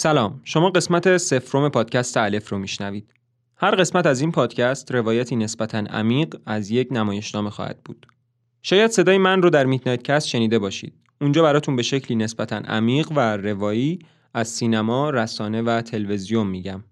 سلام شما قسمت صفرم پادکست الف رو میشنوید. هر قسمت از این پادکست روایتی نسبتا عمیق از یک نمایشنامه خواهد بود. شاید صدای من رو در Midnight Cast شنیده باشید. اونجا براتون به شکلی نسبتا عمیق و روایی از سینما، رسانه و تلویزیون میگم.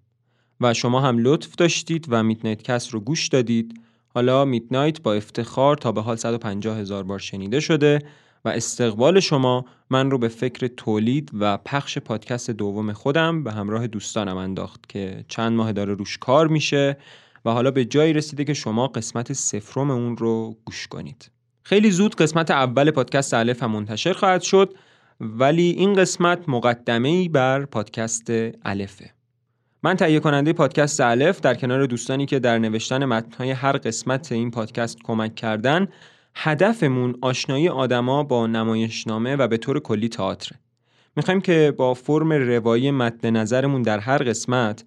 و شما هم لطف داشتید و Midnight Cast رو گوش دادید. حالا Midnight با افتخار تا به حال 150 هزار بار شنیده شده و استقبال شما من رو به فکر تولید و پخش پادکست دوم خودم به همراه دوستانم انداخت که چند ماه داره روش کار میشه و حالا به جایی رسیده که شما قسمت سفرم اون رو گوش کنید. خیلی زود قسمت اول پادکست الف هم منتشر خواهد شد ولی این قسمت مقدمه ای بر پادکست الفه. من تهیه کننده پادکست الف در کنار دوستانی که در نوشتن متنهای هر قسمت این پادکست کمک کردن هدفمون آشنایی آدما با نمایشنامه و به طور کلی تئاتر. می‌خوایم که با فرم روایی مد نظرمون در هر قسمت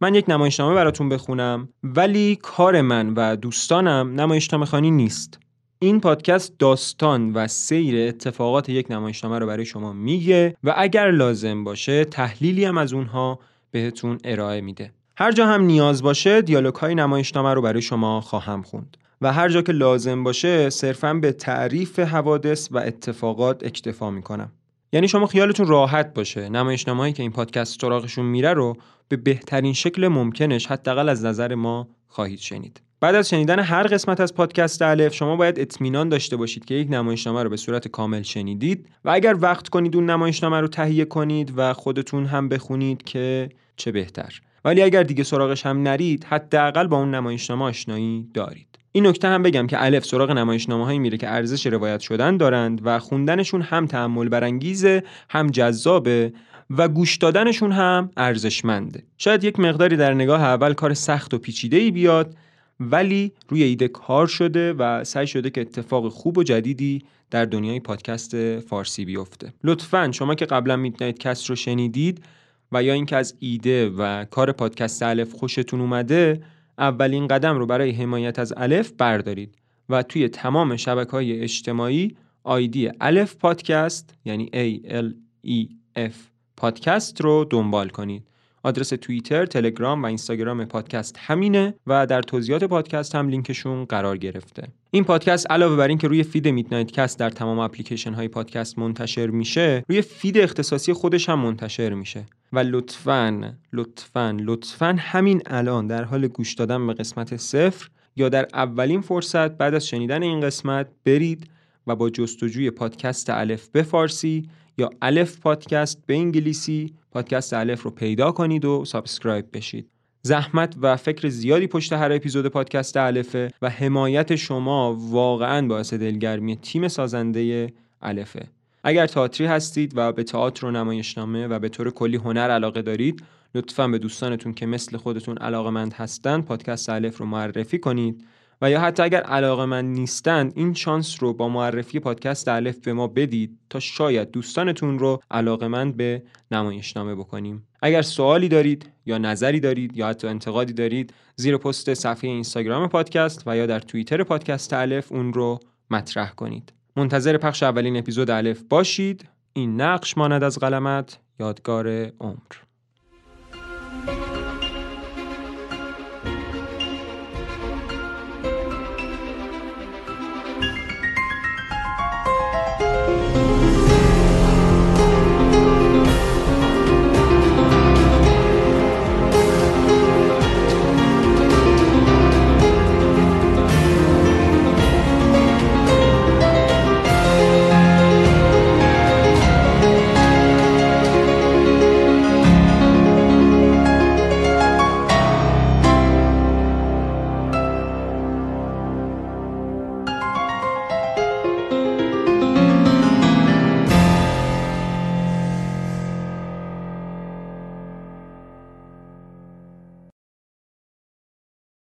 من یک نمایشنامه براتون بخونم ولی کار من و دوستانم نمایشنامه خانی نیست. این پادکست داستان و سیر اتفاقات یک نمایشنامه رو برای شما میگه و اگر لازم باشه تحلیلی هم از اونها بهتون ارائه میده. هر جا هم نیاز باشه دیالوگ های نمایشنامه رو برای شما خواهم خوند. و هر جا که لازم باشه صرفا به تعریف حوادث و اتفاقات اکتفا می‌کنم. یعنی شما خیالتون راحت باشه. نمایشنامه‌ای که این پادکست سراغشون میره رو به بهترین شکل ممکنش حداقل از نظر ما خواهید شنید. بعد از شنیدن هر قسمت از پادکست الف شما باید اطمینان داشته باشید که یک نمایشنامه رو به صورت کامل شنیدید و اگر وقت کنید اون نمایشنامه رو تهیه کنید و خودتون هم بخونید که چه بهتر. ولی اگر دیگه سراغش هم نرید حداقل با اون نمایشنامه آشنایی دارید. این نکته هم بگم که الف سراغ نمایشنامه هایی میره که ارزش روایت شدن دارند و خوندنشون هم تحمل برانگیزه هم جذابه و گوش دادنشون هم ارزشمنده. شاید یک مقداری در نگاه اول کار سخت و پیچیده ای بیاد ولی روی ایده کار شده و سعی شده که اتفاق خوب و جدیدی در دنیای پادکست فارسی بیفته. لطفا شما که قبلا میدنایت کست رو شنیدید و یا اینکه از ایده و کار پادکست الف خوشتون اومده اولین قدم رو برای حمایت از الف بردارید و توی تمام شبکه های اجتماعی آیدی الف پادکست یعنی A L E F پادکست رو دنبال کنید آدرس توییتر، تلگرام و اینستاگرام پادکست همینه و در توضیحات پادکست هم لینکشون قرار گرفته. این پادکست علاوه بر اینکه روی feed Midnight Cast در تمام اپلیکیشن های پادکست منتشر میشه، روی feed اختصاصی خودش هم منتشر میشه. و لطفاً لطفاً لطفاً همین الان در حال گوش دادن به قسمت صفر یا در اولین فرصت بعد از شنیدن این قسمت برید و با جستجوی پادکست الف به فارسی یا الف پادکست به انگلیسی پادکست الف رو پیدا کنید و subscribe بشید. زحمت و فکر زیادی پشت هر اپیزود پادکست الفه و حمایت شما واقعا باعث دلگرمی تیم سازنده الفه. اگر تئاتری هستید و به تئاتر و نمایشنامه و به طور کلی هنر علاقه دارید لطفا به دوستانتون که مثل خودتون علاقمند هستند پادکست الف رو معرفی کنید. و یا حتی اگر علاقه من نیستند این شانس رو با معرفی پادکست الف به ما بدید تا شاید دوستانتون رو علاقه من به نمایشنامه بکنیم. اگر سوالی دارید یا نظری دارید یا حتی انتقادی دارید زیر پست صفحه اینستاگرام پادکست و یا در توییتر پادکست الف اون رو مطرح کنید. منتظر پخش اولین اپیزود الف باشید. این نقش ماند از قلمت یادگار عمر.